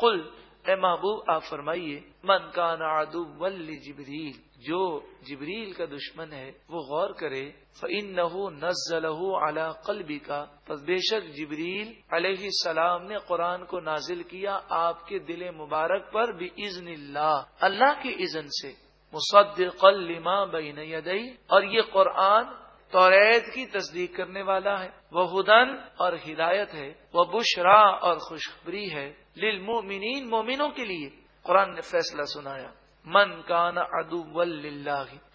قل، اے محبوب، آپ فرمائیے، من کا نادو جبریل جو جبریل کا دشمن ہے، وہ غور کرے فن نہ اعلی قلبی کا پس بے شک جبریل علیہ السلام نے قرآن کو نازل کیا آپ کے دل مبارک پر بھی عزن اللہ۔ اللہ کی اذن سے مصدق لما بین یدئی اور یہ قرآن توریت کی تصدیق کرنے والا ہے۔ وہ ہدن اور ہدایت ہے۔ وہ بشرا اور خوشخبری ہے۔ للمؤمنین مومنوں کے لیے۔ قرآن نے فیصلہ سنایا۔ من کان ادو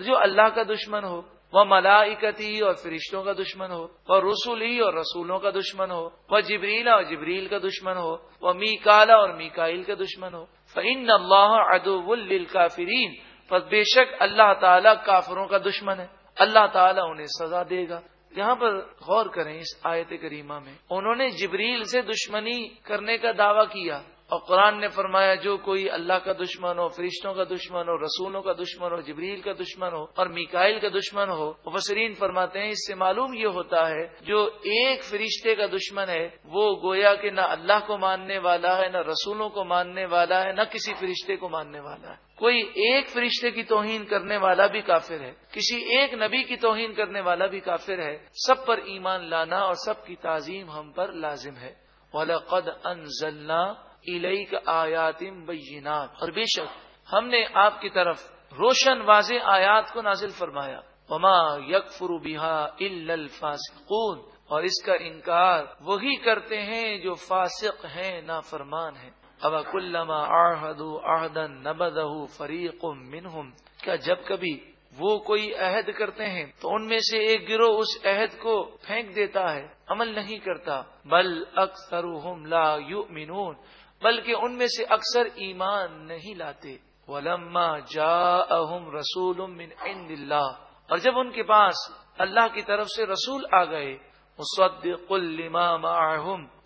جو اللہ کا دشمن ہو، وہ ملائکتی اور فرشتوں کا دشمن ہو، وہ رسولی اور رسولوں کا دشمن ہو، وہ جبریلا اور جبریل کا دشمن ہو، وہ می کالا اور میکائل کا دشمن ہو۔ فن اللہ ادو الکافرین پس بے شک اللہ تعالیٰ کافروں کا دشمن ہے۔ اللہ تعالیٰ انہیں سزا دے گا۔ یہاں پر غور کریں اس آیت کریمہ میں۔ انہوں نے جبریل سے دشمنی کرنے کا دعویٰ کیا اور قرآن نے فرمایا، جو کوئی اللہ کا دشمن ہو، فرشتوں کا دشمن ہو، رسولوں کا دشمن ہو، جبریل کا دشمن ہو اور میکائل کا دشمن ہو وسرین فرماتے ہیں، اس سے معلوم یہ ہوتا ہے، جو ایک فرشتے کا دشمن ہے، وہ گویا کہ نہ اللہ کو ماننے والا ہے، نہ رسولوں کو ماننے والا ہے، نہ کسی فرشتے کو ماننے والا ہے۔ کوئی ایک فرشتے کی توہین کرنے والا بھی کافر ہے، کسی ایک نبی کی توہین کرنے والا بھی کافر ہے۔ سب پر ایمان لانا اور سب کی تعظیم ہم پر لازم ہے۔ وَلَقَدْ أَنزَلْنَا کا آیاتم بینات اور بے شک ہم نے آپ کی طرف روشن واضح آیات کو نازل فرمایا۔ وما یک الا الفاسقون۔ اور اس کا انکار وہی کرتے ہیں جو فاسق ہیں نا فرمان ہے ابا کلما آہدن نبدہ فریق منہم کیا جب کبھی وہ کوئی عہد کرتے ہیں تو ان میں سے ایک گروہ اس عہد کو پھینک دیتا ہے، عمل نہیں کرتا۔ بل اکثر لا یؤمنون، بلکہ ان میں سے اکثر ایمان نہیں لاتے۔ ولما جا اہم رسول اور جب ان کے پاس اللہ کی طرف سے رسول آ گئے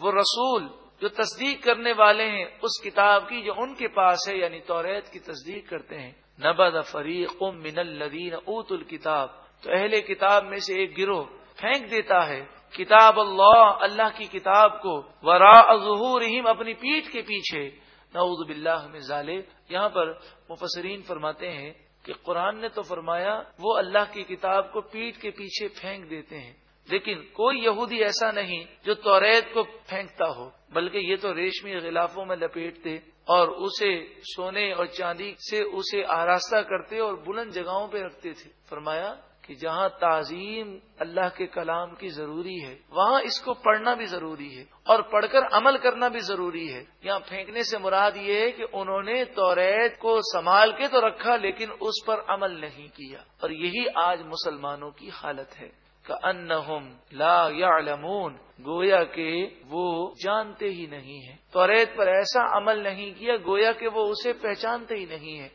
وہ رسول جو تصدیق کرنے والے ہیں اس کتاب کی جو ان کے پاس ہے یعنی توریت کی تصدیق کرتے ہیں۔ نبد فریق من الدین اوت الکتاب۔ تو اہل کتاب میں سے ایک گروہ پھینک دیتا ہے، کتاب اللہ اللہ کی کتاب کو۔ ورا ظہورہم، اپنی پیٹھ کے پیچھے۔ نعوذ باللہ میں ظالے یہاں پر مفسرین فرماتے ہیں کہ قرآن نے تو فرمایا، وہ اللہ کی کتاب کو پیٹھ کے پیچھے پھینک دیتے ہیں۔ لیکن کوئی یہودی ایسا نہیں جو توریت کو پھینکتا ہو، بلکہ یہ تو ریشمی غلافوں میں لپیٹتے اور اسے سونے اور چاندی سے اسے آراستہ کرتے اور بلند جگہوں پہ رکھتے تھے۔ فرمایا کہ جہاں تعظیم اللہ کے کلام کی ضروری ہے، وہاں اس کو پڑھنا بھی ضروری ہے اور پڑھ کر عمل کرنا بھی ضروری ہے۔ یہاں پھینکنے سے مراد یہ ہے کہ انہوں نے توریت کو سنبھال کے تو رکھا، لیکن اس پر عمل نہیں کیا۔ اور یہی آج مسلمانوں کی حالت ہے۔ لا یا گویا کہ وہ جانتے ہی نہیں ہے توریت پر ایسا عمل نہیں کیا، گویا کہ وہ اسے پہچانتے ہی نہیں ہے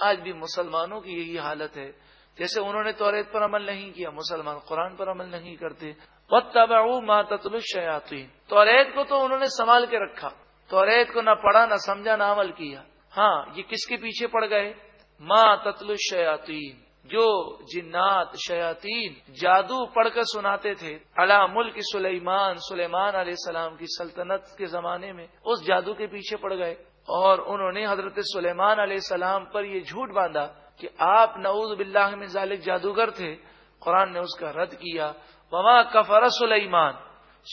آج بھی مسلمانوں کی یہی حالت ہے۔ جیسے انہوں نے توریت پر عمل نہیں کیا، مسلمان قرآن پر عمل نہیں کرتے۔ ماں تتل شیاتی توریت کو تو انہوں نے سنبھال کے رکھا۔ توریت کو نہ پڑھا، نہ سمجھا، نہ عمل کیا۔ ہاں یہ کس کے پیچھے پڑ گئے؟ ماں تتل شیاتی جو جنات شیاتین جادو پڑھ کر سناتے تھے اللہ ملک سلیمان سلیمان علیہ السلام کی سلطنت کے زمانے میں اس جادو کے پیچھے پڑ گئے اور انہوں نے حضرت سلیمان علیہ السلام پر یہ جھوٹ باندھا کہ آپ نعوذ باللہ میں ذالک جادوگر تھے۔ قرآن نے اس کا رد کیا، وما کفر سلیمان۔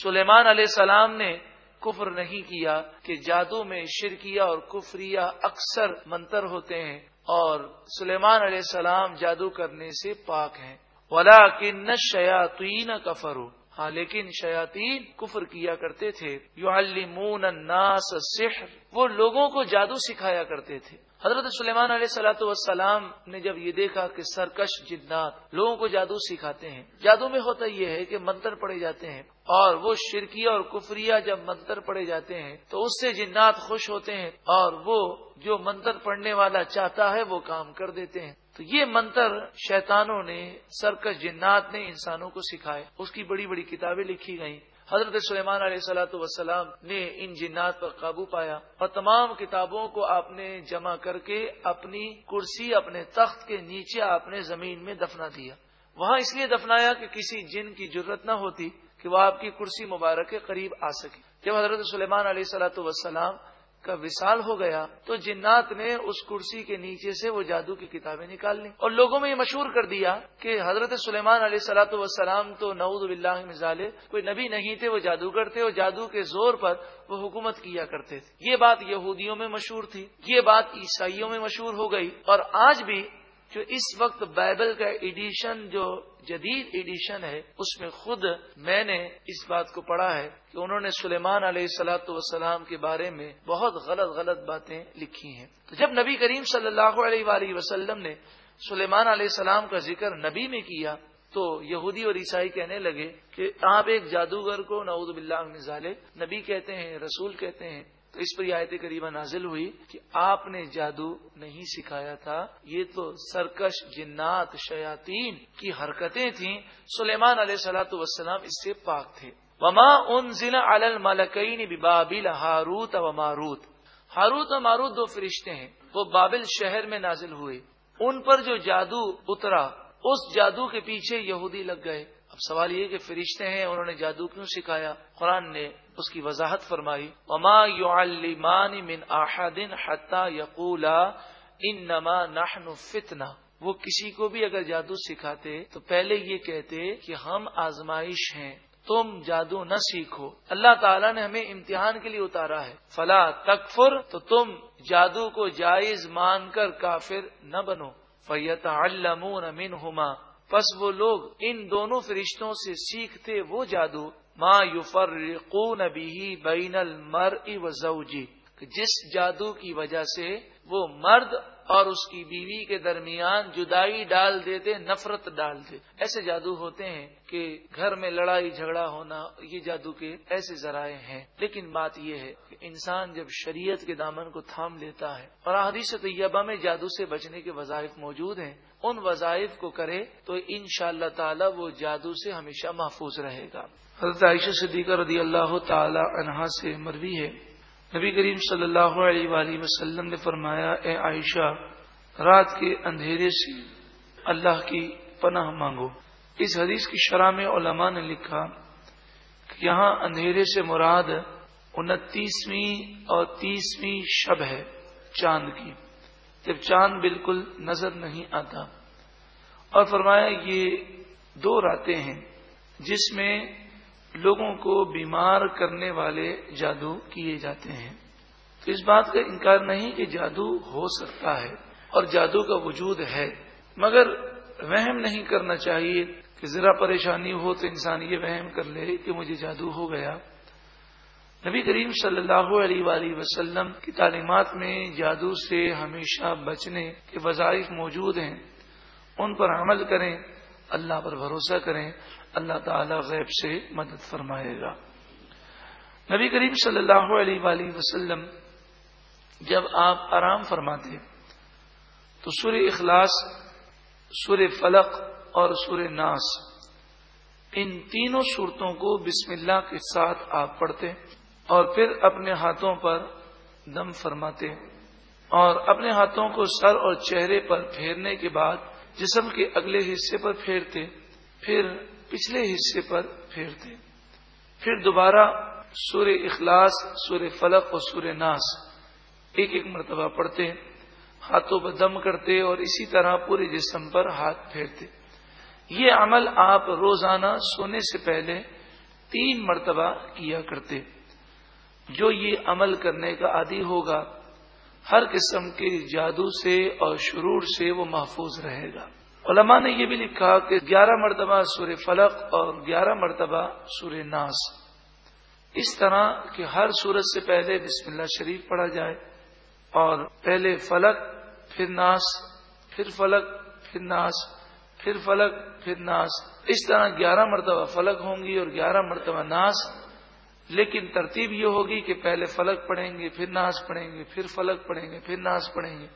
سلیمان علیہ السلام نے کفر نہیں کیا کہ جادو میں شرکیہ اور کفریہ اکثر منتر ہوتے ہیں۔ اور سلیمان علیہ السلام جادو کرنے سے پاک ہیں۔ ولا کن شیاتین کفرو ہاں لیکن شیاتین کفر کیا کرتے تھے۔ یو الناس السحر۔ وہ لوگوں کو جادو سکھایا کرتے تھے۔ حضرت سلیمان علیہ سلاۃ والسلام نے جب یہ دیکھا کہ سرکش جنات لوگوں کو جادو سکھاتے ہیں، جادو میں ہوتا یہ ہے کہ منتر پڑے جاتے ہیں۔ اور وہ شرکیہ اور کفریہ جب منتر پڑے جاتے ہیں، تو اس سے جنات خوش ہوتے ہیں اور وہ جو منتر پڑھنے والا چاہتا ہے، وہ کام کر دیتے ہیں۔ تو یہ منتر شیطانوں نے، سرکش جنات نے انسانوں کو سکھائے۔ اس کی بڑی بڑی کتابیں لکھی گئیں۔ حضرت سلیمان علیہ صلاحت وسلام نے ان جنات پر قابو پایا اور تمام کتابوں کو آپ نے جمع کر کے اپنی کرسی، اپنے تخت کے نیچے، آپ نے زمین میں دفنا دیا۔ وہاں اس لیے دفنایا کہ کسی جن کی ضرورت نہ ہوتی کہ وہ آپ کی کرسی مبارک کے قریب آ سکے۔ جب حضرت سلیمان علیہ صلاحت وسلام کا وصال ہو گیا تو جنات نے اس کرسی کے نیچے سے وہ جادو کی کتابیں نکال لی اور لوگوں میں یہ مشہور کر دیا کہ حضرت سلیمان علیہ سلاۃ وسلام تو نعود بلّہ مزالے کوئی نبی نہیں تھے، وہ جادوگر تھے اور جادو کے زور پر وہ حکومت کیا کرتے تھے۔ یہ بات یہودیوں میں مشہور تھی، یہ بات عیسائیوں میں مشہور ہو گئی۔ اور آج بھی جو اس وقت بائبل کا ایڈیشن جو جدید ایڈیشن ہے، اس میں خود میں نے اس بات کو پڑھا ہے کہ انہوں نے سلیمان علیہ سلاۃ والسلام کے بارے میں بہت غلط غلط باتیں لکھی ہیں۔ تو جب نبی کریم صلی اللہ علیہ وآلہ وسلم نے سلیمان علیہ السلام کا ذکر نبی میں کیا، تو یہودی اور عیسائی کہنے لگے کہ آپ ایک جادوگر کو نعوذ باللہ نظالے نبی کہتے ہیں، رسول کہتے ہیں تو اس پر یہ آیت قریبا نازل ہوئی کہ آپ نے جادو نہیں سکھایا تھا۔ یہ تو سرکش جنات شیاتین کی حرکتیں تھیں۔ سلیمان علیہ سلاۃ وسلام اس سے پاک تھے۔ وما ان ضلع الملکین بابل ہاروت و ماروت۔ ہاروت و ماروت دو فرشتے ہیں۔ وہ بابل شہر میں نازل ہوئے۔ ان پر جو جادو اترا، اس جادو کے پیچھے یہودی لگ گئے۔ اب سوال یہ کہ فرشتے ہیں، انہوں نے جادو کیوں سکھایا؟ قرآن نے اس کی وضاحت فرمائی۔ وما يعلمان من احد حتى يقولا انما نحن فتنہ وہ کسی کو بھی اگر جادو سکھاتے تو پہلے یہ کہتے کہ ہم آزمائش ہیں، تم جادو نہ سیکھو۔ اللہ تعالیٰ نے ہمیں امتحان کے لیے اتارا ہے۔ فلا تکفر تو تم جادو کو جائز مان کر کافر نہ بنو۔ فیت المون ہوما پس وہ لوگ ان دونوں فرشتوں سے سیکھتے وہ جادو، ما یفرقون به بین المرء و زوجی جس جادو کی وجہ سے وہ مرد اور اس کی بیوی کے درمیان جدائی ڈال دیتے، نفرت ڈال دے۔ ایسے جادو ہوتے ہیں کہ گھر میں لڑائی، جھگڑا ہونا، یہ جادو کے ایسے ذرائع ہیں۔ لیکن بات یہ ہے کہ انسان جب شریعت کے دامن کو تھام لیتا ہے اور حدیث طیبہ میں جادو سے بچنے کے وظائف موجود ہیں، ان وظائف کو کرے تو ان شاء اللہ تعالی وہ جادو سے ہمیشہ محفوظ رہے گا۔ حضرت عائشہ صدیقہ رضی اللہ تعالی عنہا سے مروی ہے۔ نبی کریم صلی اللہ علیہ وآلہ وسلم نے فرمایا، اے عائشہ، رات کے اندھیرے سے اللہ کی پناہ مانگو۔ اس حدیث کی شرح میں علماء نے لکھا کہ یہاں اندھیرے سے مراد انتیسویں اور تیسویں شب ہے چاند کی۔ جب چاند بالکل نظر نہیں آتا۔ اور فرمایا، یہ دو راتیں ہیں جس میں لوگوں کو بیمار کرنے والے جادو کیے جاتے ہیں۔ تو اس بات کا انکار نہیں کہ جادو ہو سکتا ہے اور جادو کا وجود ہے، مگر وہم نہیں کرنا چاہیے کہ ذرا پریشانی ہو تو انسان یہ وہم کر لے کہ مجھے جادو ہو گیا۔ نبی کریم صلی اللہ علیہ وآلہ وسلم کی تعلیمات میں جادو سے ہمیشہ بچنے کے وظائف موجود ہیں۔ ان پر عمل کریں اللہ پر بھروسہ کریں، اللہ تعالی غیب سے مدد فرمائے گا۔ نبی کریم صلی اللہ علیہ وآلہ وسلم جب آپ آرام فرماتے، تو سور اخلاص سور فلق اور سور ناس، ان تینوں صورتوں کو بسم اللہ کے ساتھ آپ پڑھتے اور پھر اپنے ہاتھوں پر دم فرماتے اور اپنے ہاتھوں کو سر اور چہرے پر پھیرنے کے بعد جسم کے اگلے حصے پر پھیرتے، پھر پچھلے حصے پر پھیرتے۔ پھر دوبارہ سور اخلاص، سور فلق اور سور ناس ایک ایک مرتبہ پڑھتے، ہاتھوں پر دم کرتے اور اسی طرح پورے جسم پر ہاتھ پھیرتے۔ یہ عمل آپ روزانہ سونے سے پہلے تین مرتبہ کیا کرتے۔ جو یہ عمل کرنے کا عادی ہوگا ہر قسم کے جادو سے اور شرور سے وہ محفوظ رہے گا۔ علماء نے یہ بھی لکھا کہ گیارہ مرتبہ سور فلق اور گیارہ مرتبہ سور ناس۔ اس طرح کہ ہر سورج سے پہلے بسم اللہ شریف پڑھا جائے اور پہلے فلق، پھر ناس، پھر فلق، پھر ناس، پھر فلق، پھر ناس۔ اس طرح گیارہ مرتبہ فلق ہوں گی اور گیارہ مرتبہ ناس۔ لیکن ترتیب یہ ہوگی کہ پہلے فلک پڑھیں گے، پھر ناس پڑھیں گے، پھر فلک پڑھیں گے، پھر ناس پڑھیں گے۔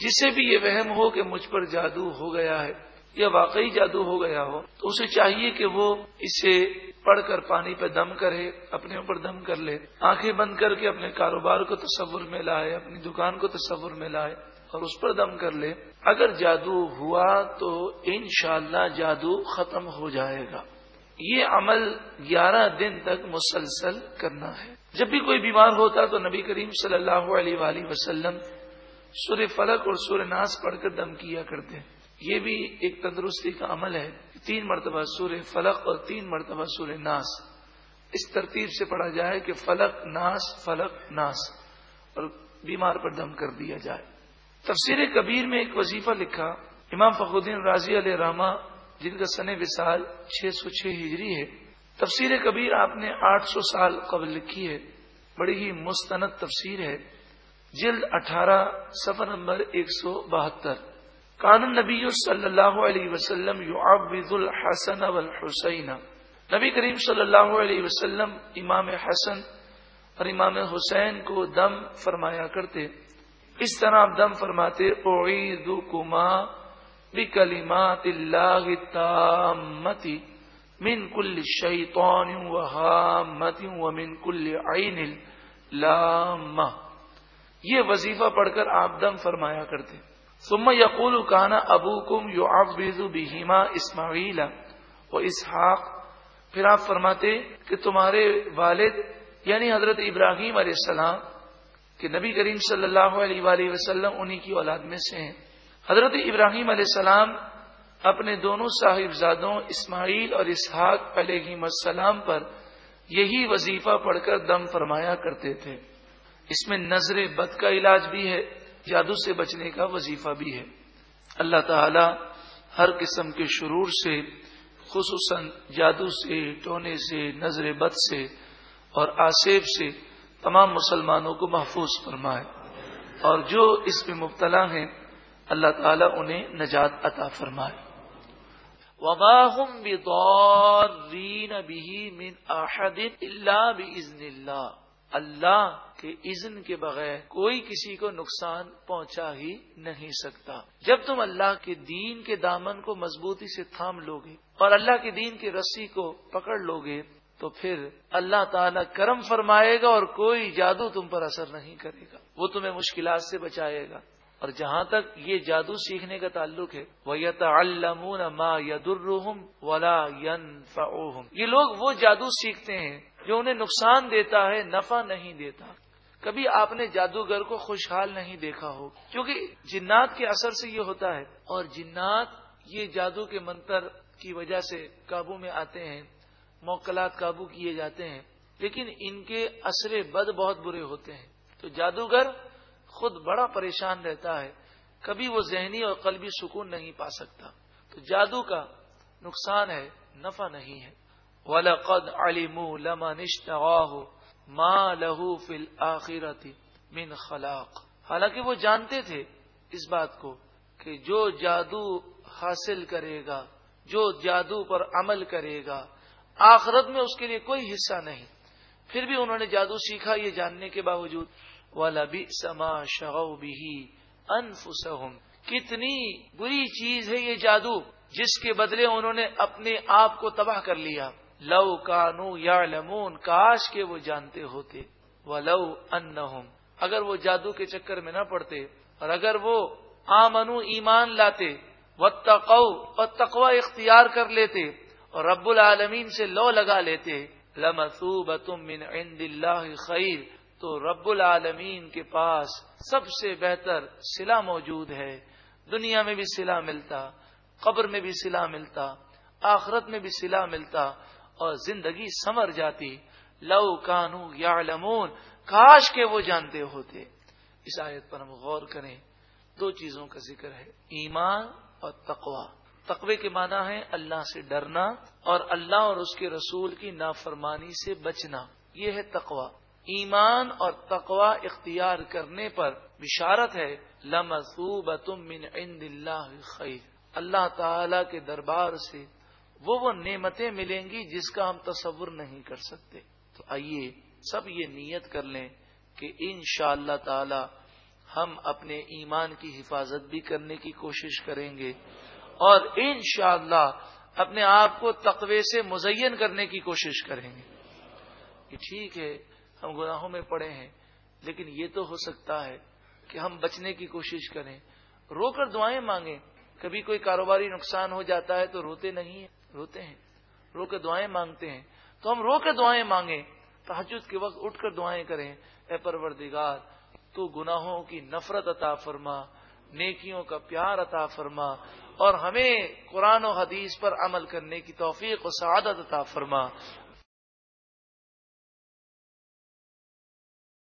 جسے بھی یہ وہم ہو کہ مجھ پر جادو ہو گیا ہے، یا واقعی جادو ہو گیا ہو، تو اسے چاہیے کہ وہ اسے پڑھ کر پانی پہ دم کرے، اپنے اوپر دم کر لے، آنکھیں بند کر کے اپنے کاروبار کو تصور میں لائے، اپنی دکان کو تصور میں لائے اور اس پر دم کر لے۔ اگر جادو ہوا تو انشاءاللہ جادو ختم ہو جائے گا۔ یہ عمل گیارہ دن تک مسلسل کرنا ہے۔ جب بھی کوئی بیمار ہوتا تو نبی کریم صلی اللہ علیہ وآلہ وسلم سور فلق اور سور ناس پڑھ کر دم کیا کرتے یہ بھی ایک تندرستی کا عمل ہے۔ تین مرتبہ سور فلق اور تین مرتبہ سور ناس۔ اس ترتیب سے پڑھا جائے کہ فلق، ناس فلق، ناس اور بیمار پر دم کر دیا جائے۔ تفسیر کبیر میں ایک وظیفہ لکھا۔ امام فخر الدین راضی علیہ راما جن کا سن وصال چھ سو چھ ہجری ہے۔ تفسیر کبیر آپ نے آٹھ سو سال قبل لکھی ہے۔ بڑی ہی مستند تفسیر ہے۔ جلد اٹھارہ سفر نمبر ایک سو بہتر۔ کان نبی صلی اللہ علیہ وسلم یو عبد الحسن والحسین۔ نبی کریم صلی اللہ علیہ وسلم امام حسن اور امام حسین کو دم فرمایا کرتے۔ اس طرح آپ دم فرماتے کما بکلمات اللہ تامتی من کل شیطان و حامت و من کل عین لام یہ وظیفہ پڑھ کر آپ دم فرمایا کرتے ثم یقول کانا ابو کم یو اسماعیل و اسحاق۔ پھر آپ فرماتے کہ تمہارے والد یعنی حضرت ابراہیم علیہ السلام کہ نبی کریم صلی اللہ علیہ وآلہ وسلم انہی کی اولاد میں سے ہیں۔ حضرت ابراہیم علیہ السلام اپنے دونوں صاحبزادوں اسماعیل اور اسحاق علیہ السلام پر یہی وظیفہ پڑھ کر دم فرمایا کرتے تھے۔ اس میں نظر بد کا علاج بھی ہے، جادو سے بچنے کا وظیفہ بھی ہے۔ اللہ تعالی ہر قسم کے شرور سے، خصوصاً جادو سے، ٹونے سے، نظر بد سے اور آصیب سے تمام مسلمانوں کو محفوظ فرمائے۔ اور جو اس میں مبتلا ہیں اللہ تعالیٰ انہیں نجات عطا فرمائے۔ وباہم بدورین بھی من احد اللہ بزن اللہ اللہ کے اذن کے بغیر کوئی کسی کو نقصان پہنچا ہی نہیں سکتا۔ جب تم اللہ کے دین کے دامن کو مضبوطی سے تھام لوگے اور اللہ کے دین کی رسی کو پکڑ لوگے، تو پھر اللہ تعالیٰ کرم فرمائے گا اور کوئی جادو تم پر اثر نہیں کرے گا۔ وہ تمہیں مشکلات سے بچائے گا۔ اور جہاں تک یہ جادو سیکھنے کا تعلق ہے وہ یت ما ید ولا یہ لوگ وہ جادو سیکھتے ہیں جو انہیں نقصان دیتا ہے، نفع نہیں دیتا۔ کبھی آپ نے جادوگر کو خوشحال نہیں دیکھا ہو، کیونکہ جنات کے اثر سے یہ ہوتا ہے۔ اور جنات یہ جادو کے منتر کی وجہ سے قابو میں آتے ہیں موکلات قابو کیے جاتے ہیں۔ لیکن ان کے اثر بد بہت برے ہوتے ہیں۔ تو جادوگر خود بڑا پریشان رہتا ہے، کبھی وہ ذہنی اور قلبی سکون نہیں پا سکتا۔ تو جادو کا نقصان ہے، نفع نہیں ہے۔ وَلَقَدْ عَلِمُوا لَمَنِ اشْتَغَاهُ مَا لَهُ فِي الْآخِرَةِ مِنْ خَلَاقٍ۔ حالانکہ وہ جانتے تھے اس بات کو کہ جو جادو حاصل کرے گا، جو جادو پر عمل کرے گا، آخرت میں اس کے لیے کوئی حصہ نہیں۔ پھر بھی انہوں نے جادو سیکھا یہ جاننے کے باوجود۔ والا سما شغو بھی کتنی بری چیز ہے یہ جادو جس کے بدلے انہوں نے اپنے آپ کو تباہ کر لیا۔ لو کانو یا لمون کاش کے وہ جانتے ہوتے۔ وہ لو ان اگر وہ جادو کے چکر میں نہ پڑتے۔ اور اگر وہ آمنو ایمان لاتے و تقو اور تقوا اختیار کر لیتے۔ اور رب العالمین سے لو لگا لیتے۔ من عند اللہ خیر۔ تو رب العالمین کے پاس سب سے بہتر سلا موجود ہے۔ دنیا میں بھی سلا ملتا، قبر میں بھی سلا ملتا، آخرت میں بھی سلا ملتا اور زندگی سمر جاتی۔ لو کانو یا کاش کے وہ جانتے ہوتے۔ اس آیت پر ہم غور کریں، دو چیزوں کا ذکر ہے۔ ایمان اور تقوا تقوی کے معنی ہے اللہ سے ڈرنا اور اللہ اور اس کے رسول کی نافرمانی سے بچنا۔ یہ ہے تقوا ایمان اور تقوا اختیار کرنے پر بشارت ہے من عند اللہ خیر۔ اللہ تعالی کے دربار سے وہ وہ نعمتیں ملیں گی جس کا ہم تصور نہیں کر سکتے۔ تو آئیے سب یہ نیت کر لیں کہ ان شاء اللہ تعالی ہم اپنے ایمان کی حفاظت بھی کرنے کی کوشش کریں گے اور انشاءاللہ اللہ اپنے آپ کو تقوی سے مزین کرنے کی کوشش کریں گے۔ کہ ٹھیک ہے ہم گناہوں میں پڑے ہیں۔ لیکن یہ تو ہو سکتا ہے کہ ہم بچنے کی کوشش کریں۔ رو کر دعائیں مانگیں۔ کبھی کوئی کاروباری نقصان ہو جاتا ہے تو روتے نہیں ہیں، روتے ہیں۔ رو کے دعائیں مانگتے ہیں۔ تو ہم رو کے دعائیں مانگیں۔ تحجد کے وقت اٹھ کر دعائیں کریں۔ اے پروردگار، تو گناہوں کی نفرت عطا فرما، نیکیوں کا پیار عطا فرما، اور ہمیں قرآن و حدیث پر عمل کرنے کی توفیق و سعادت عطا فرما۔